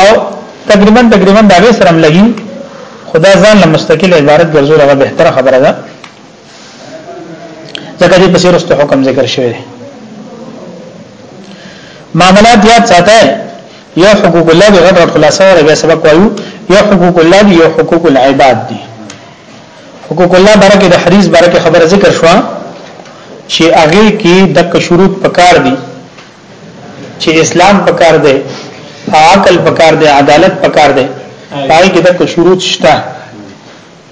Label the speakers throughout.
Speaker 1: او تقریبا تقریبا دا به سره لګي خدا ځان له مستقل عبارت ګرځول هغه به تر خبره ده ځکه دې پسې رسته حکم ذکر شوی دی معاملات یاد ساته یو حقوق الله دی غټ خلاصه ور بیا سبق وایو یو حقوق الله دی یو حقوق العباد دی حقوق الله برکه د حدیث برکه خبره ذکر شو چې هغه کې د شروط پکار دي چې اسلام پکار دی عقل پکار دی عدالت پکار دی پای کې د شروط شته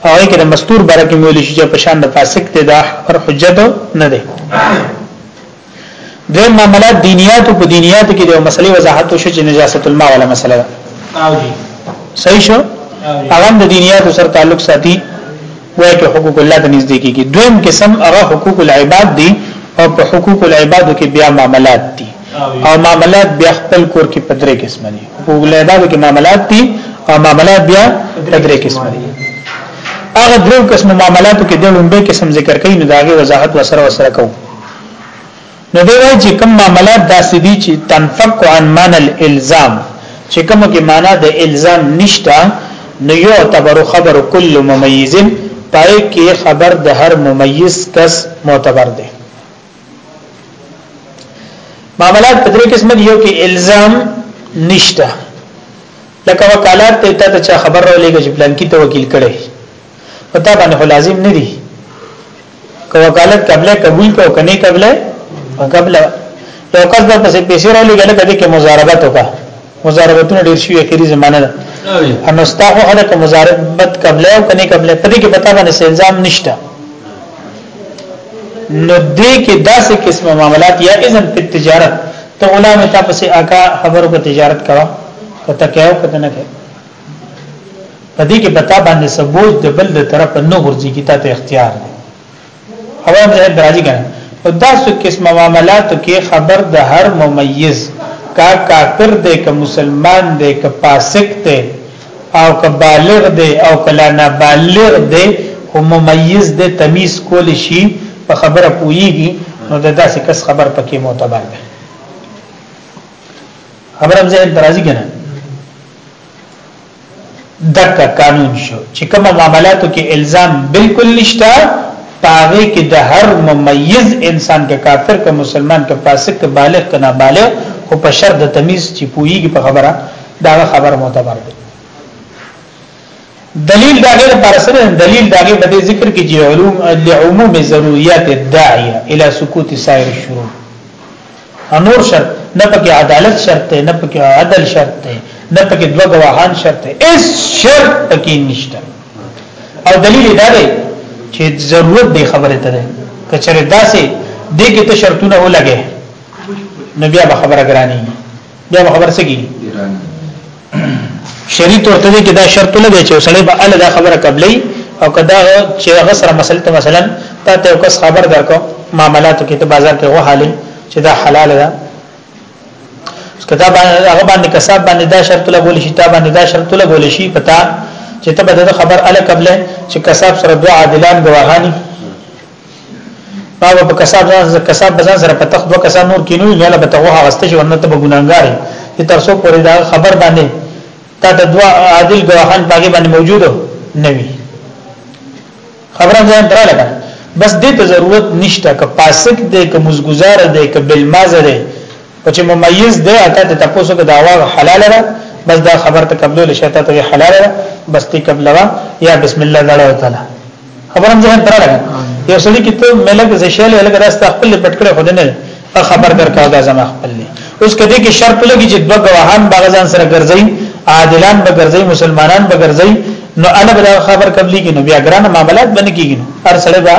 Speaker 1: او کې د مستور برکه مول شي چې په شان د فاسق ته دا پر حجت نه دی د معاملات دینیات او دینیات کې د مسلې وضاحت شو چې نجاست الماء ولا مسله ده صحیح شو هغه د دینیات سره تعلق ساتي وای په حقوق الله ته نږدې کیږي دویم قسم هغه حقوق العباد دي او په حقوق العبادو کې بیا معاملات دي او معاملات بیا خپل کور کې په درې قسم دي حقوق العبادو کې معاملات دي او معاملات بیا په درې قسم دي هغه درو قسم معاملاتو کې د لومبه قسم ذکر کین دا غي وضاحت وسره وسره کوو نو دی وایي چې کوم معاملات داسې دي چې تنفق عن معنى الالزام چې کوم کې معنا د الزام نشته نو یو اعتبار خبر کل ممیز پای کې خبر د هر ممیز کس معتبر دی معاملات په دې قسم یو کې الزام نشته لکه وکالات ته ته چا خبر راولېږي چې پلان کې ته وکیل کړي پتا باندې لازم نه دی که وکالت قبل قبول کو کني قبل قبل یو کس د پسې پیسې را لګل کده کې مزاربت وکا مزاربتونه ډیر شي اخیری زمانه ده ان استاخو هدا که مزاربت قبل او کني قبل پدې کې پتا باندې الزام نشته نو دې کې داسې قسمه معاملات یا اذن په تجارت ته غلام ته پسې آقا خبرو په تجارت کوا کته کېو کته نه کېو په دې کې پتا باندې سبوج د بل د طرف نه ورځي کی ته اختیار دی اول ځای درځي کنه او داسو قسم معاملاتو کې خبر د هر ممیز کا کافر دی که مسلمان دی که فاسق دی او که بالغ دی او که لا نابالغ دی او ممیز دی تمیز کول شي په خبره پويږي نو د داسې کس خبر پکې معتبر دی خبرم زه درازي کنه دک قانون شو چې کوم معاملاتو کې الزام بالکل نشته پاغه کې د هر ممیز انسان کې کافر کې مسلمان کې فاسق کې بالغ کې نابالغ خو په شر د تمیز چې پویږي په خبره دا خبر معتبر دی دلیل دا غیر پر سره دلیل دا غیر په ذکر کې چې علوم لعموم ضرورت الداعیه الی سکوت سایر شروع نور شرط نه پکې عدالت شرط دی نه پکې عدل شرط دی نه پکې دوه گواهان شرط دی اس شرط پکې نشته او دلیل دا دی چې ضرورت دی خبره ته ده کچره داسې دې کې ته شرطونه ولګې نو بیا به خبره ګرانی بیا به خبر سګي شریط ورته دی چې دا شرط نه دی چې وسړی به ال دا خبره قبلې او کدا چې هغه سره مسله ته مثلا تا ته کس خبر درکو معاملاتو کې ته بازار کې غو حالي چې دا حلال ده کدا هغه باندې کسب باندې دا شرط لګول شي تا باندې دا شرط لګول شي پتا چې ته به د خبر ال قبلې چې کسب سره دوه عادلان گواهانی هغه په کساب ځان کساب بزان سره پتخ دوه کسان نور کینوي نه له بتغه غسته شي ورنه ته ګناګار چې تر څو پورې دا خبر باندې تا ته دوه عادل ګواهان باغې باندې موجود نه وي خبره ځان تر لګا بس دې ته ضرورت نشته که پاسک دې که مزګزار دې که بل مازه دې او چې ممیز دې اته ته تاسو کې دا واغ حلال ده بس دا خبر ته قبول شته ته حلال ده بس تی قبلوا یا بسم الله تعالی خبرم ذهن تر لګا یو سړی کې ته ملک زشل لګ راست خپل پټ کړه خو نه خبر درکاګه زما خپل اوس کدی کې شرط لګی چې دوه غواهان بغزان سره ګرځي عادلان به ګرځي مسلمانان به ګرځي نو انا بلا خبر قبلی کې نو بیا ګران معاملات باندې کیږي هر سړی به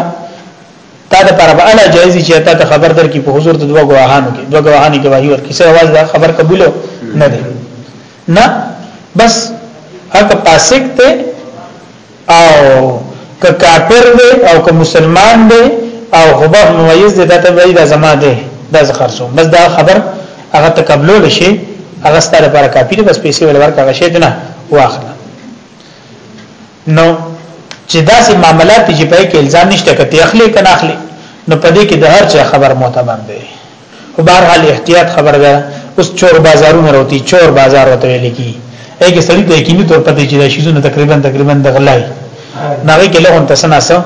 Speaker 1: تا د پر به الا جایز چې تا ته خبر در کی په حضور د دوه غواهانو کې دوه غواهانی گواہی ورکړي سه आवाज دا خبر قبول نه دی نه بس هغه پاسک ته او که کافر دی او که مسلمان دی او خبر ممیز دی دا ته وایي دا زما دی دا زه خرڅوم بس دا خبر هغه تقبلول شي هغه ستاره لپاره کافي دی بس پیسې ول ورکړه هغه شی دنه واخله نو چې داسې معاملات چې په کې الزام نشته کته اخلي کنه اخلي نو پدې کې د هر چا خبر معتبر دی خو بهر حال احتیاط خبر ده اوس چور بازارونه راوتی چور بازار وته ویل کی اګه سړی ته یقیني تور پته چې دا شیزونه تقریبا تقریبا د غلای ناغه کې لهون تسنا سو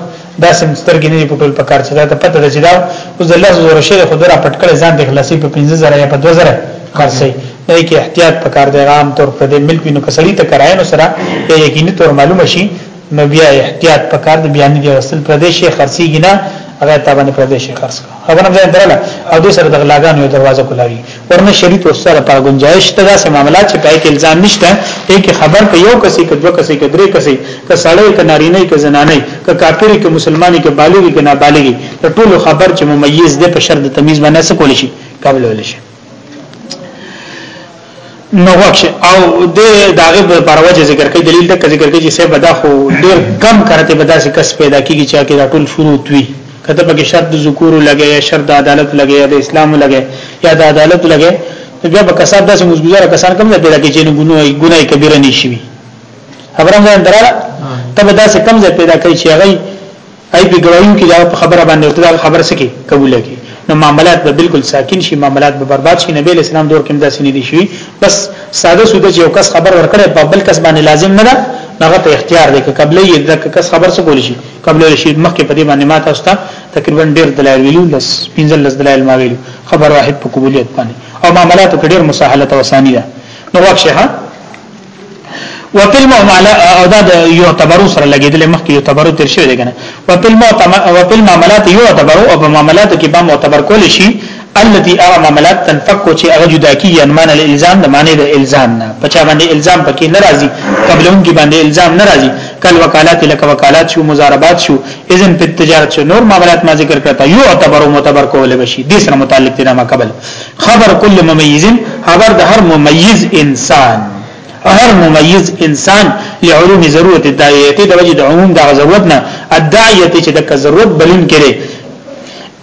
Speaker 1: دا سم سترګې نه پټول پکار چې دا ته پته ده چې دا اوس د لفظ ور شي خو درا پټکل ځان د خلاصي په 15000 یا په 2000 خرڅي نه کې احتیاط پکار دی عام طور پر د ملک نو کسړی ته کرای نو سره یقیني تور معلومه شي نو بیا احتیاط پکار دی بیا نه دی وصل پر دې شي خرڅيږي نه هغه تا باندې پر دې شي خرڅ کړه خبره مې درله او دې سره د غلاګانو یو دروازه کولاوي ورنه شریط ور سره پر گنجائش ته داسې معاملات چې پای کې الزام نشته دې کې خبر په یو کسي کې دوه کسي کې درې کسي ک سړی ک نارینه ک زنانه ک کافری ک مسلمانې ک بالغ ک نابالغ ټول خبر چې ممیز دې په شرط تمیز باندې څه کول شي قبول ول شي نو وکشه او د داغه په پروژه ذکر کوي دلیل تک ذکر کوي چې سه بدا خو ډیر کم کرته بدا سي کس پیدا کیږي چې کې دا ټول شروط وي کته پکې شرط ذکور لګي یا شرط عدالت لګي یا د اسلام لګي یا د عدالت لګي بیا به کسب داسې مزګزار کسان کم ځای پیدا کوي چې ګناي ګناي کبیره نشي خبره ده دراله ته به داسې کم ځای پیدا کوي چې هغه ای په گوايو کې دا په خبره باندې ورته دا خبره سکی قبول کی نو معاملات به بالکل ساکن شي معاملات به برباد شي نبی اسلام دور کې داسې نه دي شي بس ساده سوده چې یو کس خبر ورکړي په بل کس باندې لازم نه ده هغه ته اختیار دی قبل یې د کس خبر څه کول شي قبل شي مخکې په دې باندې ماته اوستا تقریبا ډیر دلایل ویلو لس پنځل لس دلایل ما ویلو خبر واحد په قبولیت باندې او معاملات کې ډیر مساهله او اساني ده نو واښه وفي المعامله او دا يعتبرو سره لګیدل مخکې يعتبرو تر شوی دی کنه وفي المعتمه وفي المعاملات يعتبرو او په معاملات کې به معتبر کول شي التي ارى معاملات تنفق چې هغه جدا کی ان معنی الالزام د معنی د الزام نه پچا باندې الزام پکې ناراضي قبلون کې باندې الزام ناراضي کل وکالات لک وکالات شو مزاربات شو اذن په تجارت شو نور معاملات ما ذکر کړتا يعتبرو معتبر کول بشي دې سره متعلق دي ما قبل خبر کل ممیز خبر د هر ممیز انسان هر ممیز انسان لعلوم ضرورت الداعیتی د وجه د عموم د ضرورت نه الداعیتی چې د ضرورت بلون کړي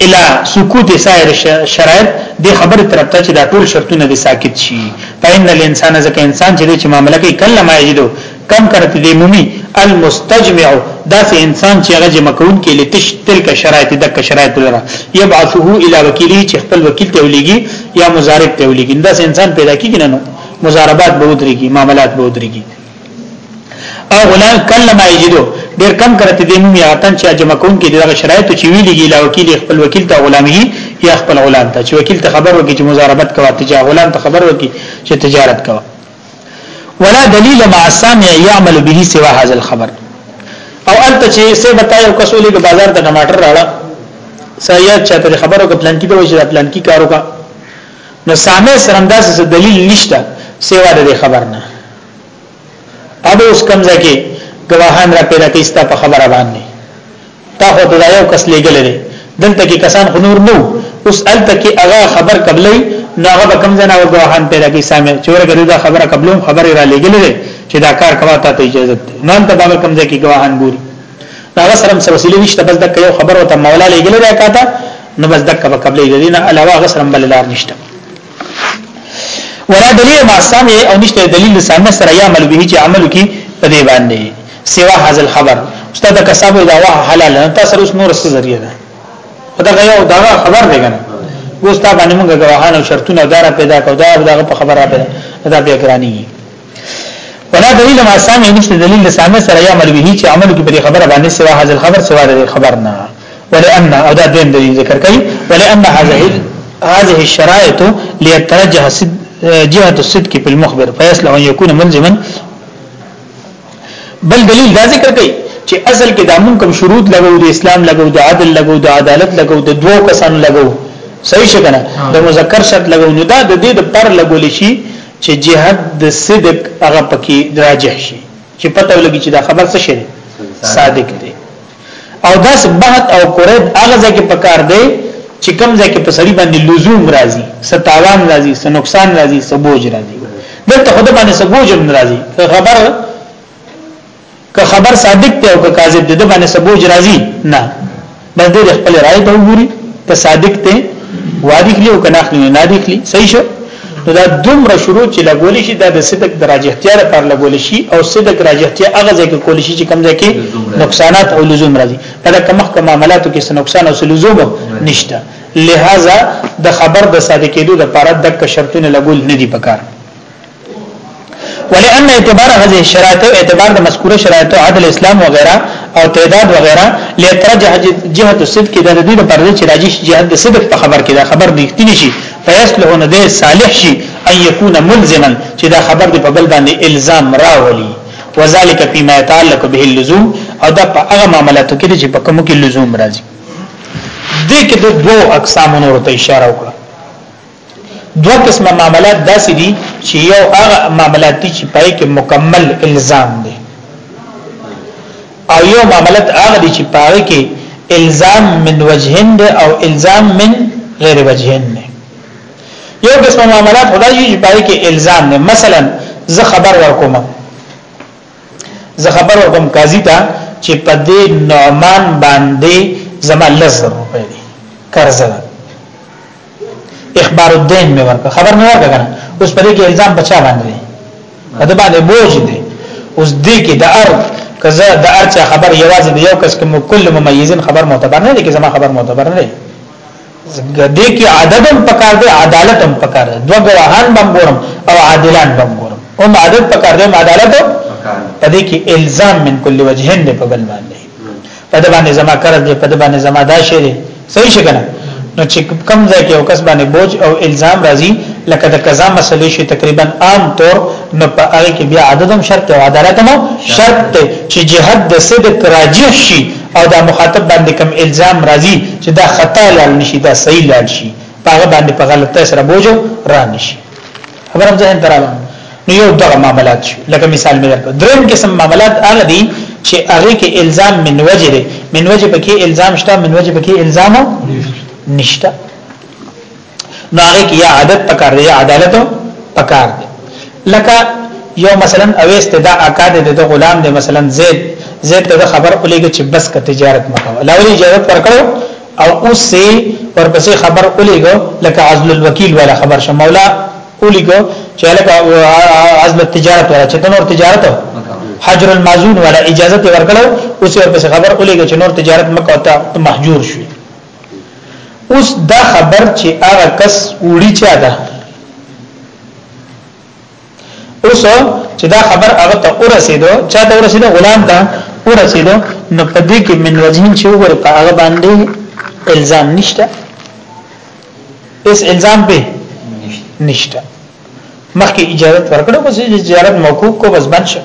Speaker 1: الى سکوت سائر شرایط د خبر طرف ته چې دا ټول شرطونه د ساکت شي فإن الانسان ځکه انسان چې د معاملې کوي کله ما یجدو کم کرت دی مومی المستجمع داسې انسان چې هغه جمع کون کې لتش تلک شرایط دک شرایط لره یبعثه الی وکیلی چې خپل وکیل ته ولېږي یا مزارب ته ولېږي داسې انسان پیدا کیږي نه نو مزاربات به ودرېږي معاملات به ودرېږي او غلام کله ما یجدو ډیر کم کرت دی مومی اتن چې جمع کون کې دغه شرایط چې ویلېږي لا وکیل خپل وکیل ته غلامي یا خپل غلام ته چې وکیل ته خبر وکړي چې مزاربت کوي تجارت غلام ته خبر وکړي چې تجارت کوي ولا دلیل مع السامع يعمل به سوا هذا الخبر او انت چې سه بتا یو کس ولې بازار ته ټماټر راړه سایه چاته خبرو کې پلان کې دوی چې پلان کې کارو کا نو سامع سره انداز دلیل نشته سیوا د خبر نه اب اوس کمزه کې گواهان را پیدا کیستا په خبره باندې تا خو ته دا یو کس لګل دی دلته کې کسان خو نور نو اوس الته کې هغه خبر قبلې نو هغه کم ځای نه ورغوهان پیدا کی سامع چې ورګه دا خبره قبلوم خبره را لګل دی چې دا کار کوا ته اجازه ده نو ته دا کم ځای کې غواهان ګوري هغه سره سره وسیله نشته بس دک یو خبره ته مولا لګل راکاته نو بس دک په قبلې دینه علاوه غسرم بل لار نشته ولا دلیل ما سامع او نشته دلیل سامع سره یا عمل به چې عمل کی په دې باندې سوا هاذ الخبر استاد کسب دا واه حلال نه تاسو اوس نور څه ذریعہ ده دا غيو دا خبر دی کنه ګوستا باندې موږ غواهان او شرطونه دار پیدا کو دا دغه په خبره پیدا دا بیا ګرانی ولا دلیل ما سامع نشته دلیل د سامع سره یا عمل به چې عمل کې په خبره باندې سوا حاصل خبر سوا د خبر نه ولئن او دا دیم دلیل ذکر کوي ولئن هذه هذه الشرائط ليترجح جهه الصدق في المخبر فيصلح ان يكون ملزما بل دلیل دا ذکر کوي چې اصل کې دا مونږ کوم شروط لګو د اسلام لګو د عدل لګو د عدالت لګو د دوو کسانو لګو صحیح شګنه د مذکر شرط لګو نو دا د دې د پر لګول شي چې جهت د صدق هغه پکې راجح شي چې پته ولګي چې دا خبر څه شي صادق دی او داس بحث او قرید هغه ځکه پکار دی چې کم ځکه په سړي باندې لزوم راځي ستاوان راځي س نقصان راځي سبوج راځي دلته خود باندې سبوج راځي خبر که خبر صادق ته او که کاذب ده باندې سبوج راځي نه بس دې خپل رائے ته وګوري که صادق ته وادي کلی او کنه خلی نه دي کلی صحیح شو نو دا دومره شروع چې لګول شي دا د صدق دراجحتیا لپاره لګول شي او صدق راجحتیا هغه ځای کې کول شي چې کم ځای کې نقصانات او لزوم راځي دا کوم کوم معاملاتو کې نقصان او لزوم نشته لہذا د خبر د صادقېدو لپاره د شرطونه لګول نه دي پکار ولأن اعتبار هذه الشرائط او اعتبار د مذکوره شرایط او عدل اسلام وغیرہ او تعداد وغیرہ لترجح جهه الصدق د دې لپاره چې راجح جهه د صدق په خبر کې دا خبر دیختنی شي فیصله نه دی صالح شي ان یکون ملزما چې دا خبر دی په بل باندې الزام راولي وذالک فيما يتعلق به اللزوم او دا په هغه معاملاتو کې چې په کوم کې لزوم راځي دې کې د دوو اقسامونو ته اشاره وکړه دوه قسمه معاملات داسې دي چې یو هغه معاملات دي چې پای کې مکمل الزام دي او یو معاملات هغه دي چې پای کې الزام من وجهن ده او الزام من غیر وجهن ده یو قسمه معاملات خدای چې پای کې الزام ده مثلا زه خبر ورکوم زه خبر ورکوم قاضي ته چې په دې نعمان باندې زما لزر روپې دي قرض ده اخبار الدين مې ورکړ خبر مې ورکړ کنه اوس په دې کې الزام بچا باندې دا باندې بوج دي اوس دې کې د ار کزه د ار چا خبر یوازې د یو کس کوم کل ممیزین خبر معتبر نه دي کې زما خبر معتبر نه دي دې کې عدد هم پکار دی عدالت هم پکار دی دوه غواهان بم ګورم او عادلان بم ګورم هم عدد پکار دی عدالت پکار دی په دې کې الزام من کل وجهین دی په بل باندې په د باندې زما قرض دی په د باندې زما دا شی دی صحیح شي کنه نو چې کم ځای کې او کس باندې بوج او الزام راځي لکه د قضا مسلې شي تقریبا عام طور نو په هغه کې بیا عدد هم شرط او عدالت هم شرط دی چې جهاد د صدق راجح شي او دا مخاطب باندې کم الزام راځي چې دا خطا لال نشي دا صحیح لال شي په هغه باندې په غلطه سره بوجو را نشي خبرم ځین تراله نو یو دغه معاملات شو لکه مثال مې درکړ دریم قسم معاملات هغه دي چې هغه کې الزام من وجه دی من وجه پکې الزام شته من وجه پکې الزام نشته نو هغه کې یا عادت پکار دی یا عدالت پکار دی لکه یو مثلا اویست دا اکاد د غلام دی مثلا زید زید ته خبر ولېږي چې بس ک تجارت مکو لاولې اجازه ورکړو او اوس سي ورپسې خبر اولېګو لکه عزل الوکیل ولا خبر شه مولا اولېګو چې لکه عزل التجارت ولا چې نور تجارت حجر المازون ولا اجازه ورکړو اوس ورپسې خبر اولېګو چې نور تجارت مکه او ته محجور شي اوس دا خبر چې هغه کس وړي چا ده اوس چې دا خبر هغه ته ورسېدو چا ته ورسېدو غلام ته ورسېدو نو په دې کې من وجهین چې وګوره په هغه باندې الزام نشته اس الزام به نشته مخکې اجازه ورکړو چې اجازه موقوف کو بس بنشه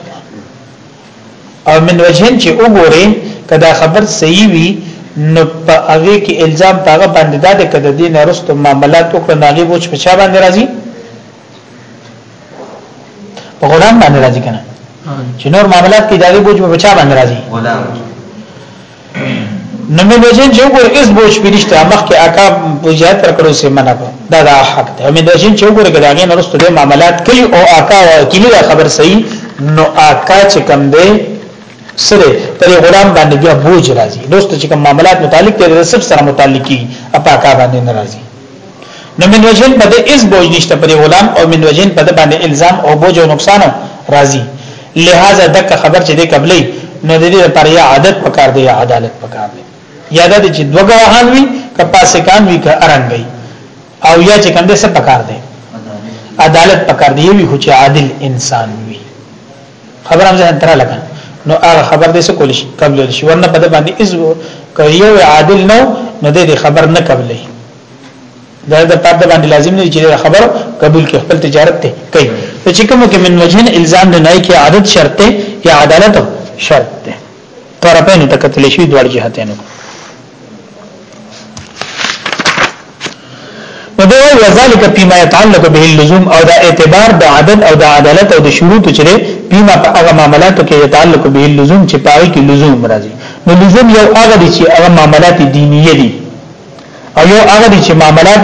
Speaker 1: او من وجهین چې وګوره کدا خبر صحیح وي نو په هغه کې الزام پاغه باندې دا د کده دین ارستو معاملات وکړ ناغي بوج په چا باندې راځي په غلام باندې راځي کنه چې نور معاملات کې داغي بوج په بچا باندې راځي غلام نو مې وژن چې وګور اس بوج پرشته مخ کې آقا بوجات پر کړو سي منه دا دا حق دی مې وژن چې وګور کې داغي نرسته د معاملات کوي او آقا کلی دا خبر صحیح نو آقا چې کم دی سره پر غلام باندې بیا بوج راځي دوست چې کوم معاملات متعلق دي د سب سره متعلقي اپا کا باندې ناراضي نو من وجهن په دې اس بوج نشته پر غلام او من وجهن په دې باندې الزام او بوج او نقصان راځي لہذا دک خبر چې دې قبلې نو د دې لپاره یا عادت پکار دی یا عدالت پکار دی یا د دې چې دوه غواهان وي که پاسکان وي که ارنګي او یا چې کوم دې څه پکار دی عدالت پکار دی وی خو چې عادل انسان وي خبر هم ځان تر لګا نو هغه خبر دې څه کول شي قبل شي ورنه په د باندې از یو عادل نو نو دې خبر نه قبلې دا د پد باندې لازم نه چې خبر قبول کې خپل تجارت ته کوي ته چې کوم کې من وجهن الزام نه نه کې عادت شرط یا عدالت شرط ده طرفین ته کتل شي دوړ جهتین نو دی وایي وذالک فيما يتعلق به اللزوم او دا اعتبار د عدد او د عدالت او د شروط چې فيما په هغه معاملاتو کې يتعلق به اللزوم چې پای کې لزوم راځي نو لزوم یو هغه دي چې هغه معاملات دینیه دي او یو هغه دي چې معاملات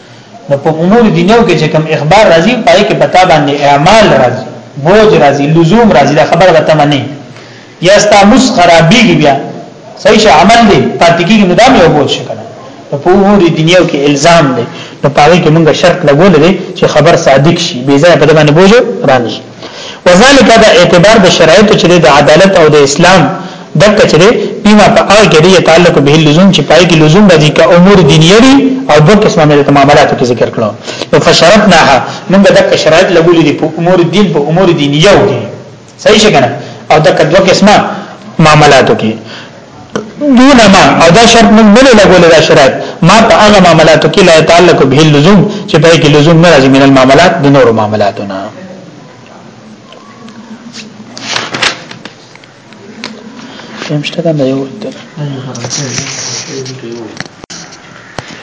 Speaker 1: نو په امور دینیو کې چې کوم اخبار راځي پای کې پتا باندې اعمال راځي بوج راځي لزوم راځي دا خبره به تمنې یا ستا مس خرابېږي بیا صحیح شه عمل دی پاتې کېږي نو دا مې بوج شي کنه په امور دینیو کې الزام دی نو پای کې موږ شرط لګول دي چې خبر صادق شي بې ځای په باندې بوج رانشي وذالک دا اعتبار د شرایطو چې د عدالت او د اسلام دک چې دی بما په هغه کې دی تعلق به لزوم چې پای کې لزوم راځي که امور دینیه دي او دوه قسمه مې د معاملاتو کې ذکر کړو نو فشرطناها موږ دغه شرایط لګولې دي په امور دین په امور دینیه کې صحیح څنګه او دغه دوه قسمه معاملاتو کې دون ما او دا شرط موږ نه لګول دا شرط ما په هغه معاملاتو کې لا تعلق به لزوم چې په کې لزوم نه راځي من المعاملات د نورو معاملاتو نه همشته دا نه یو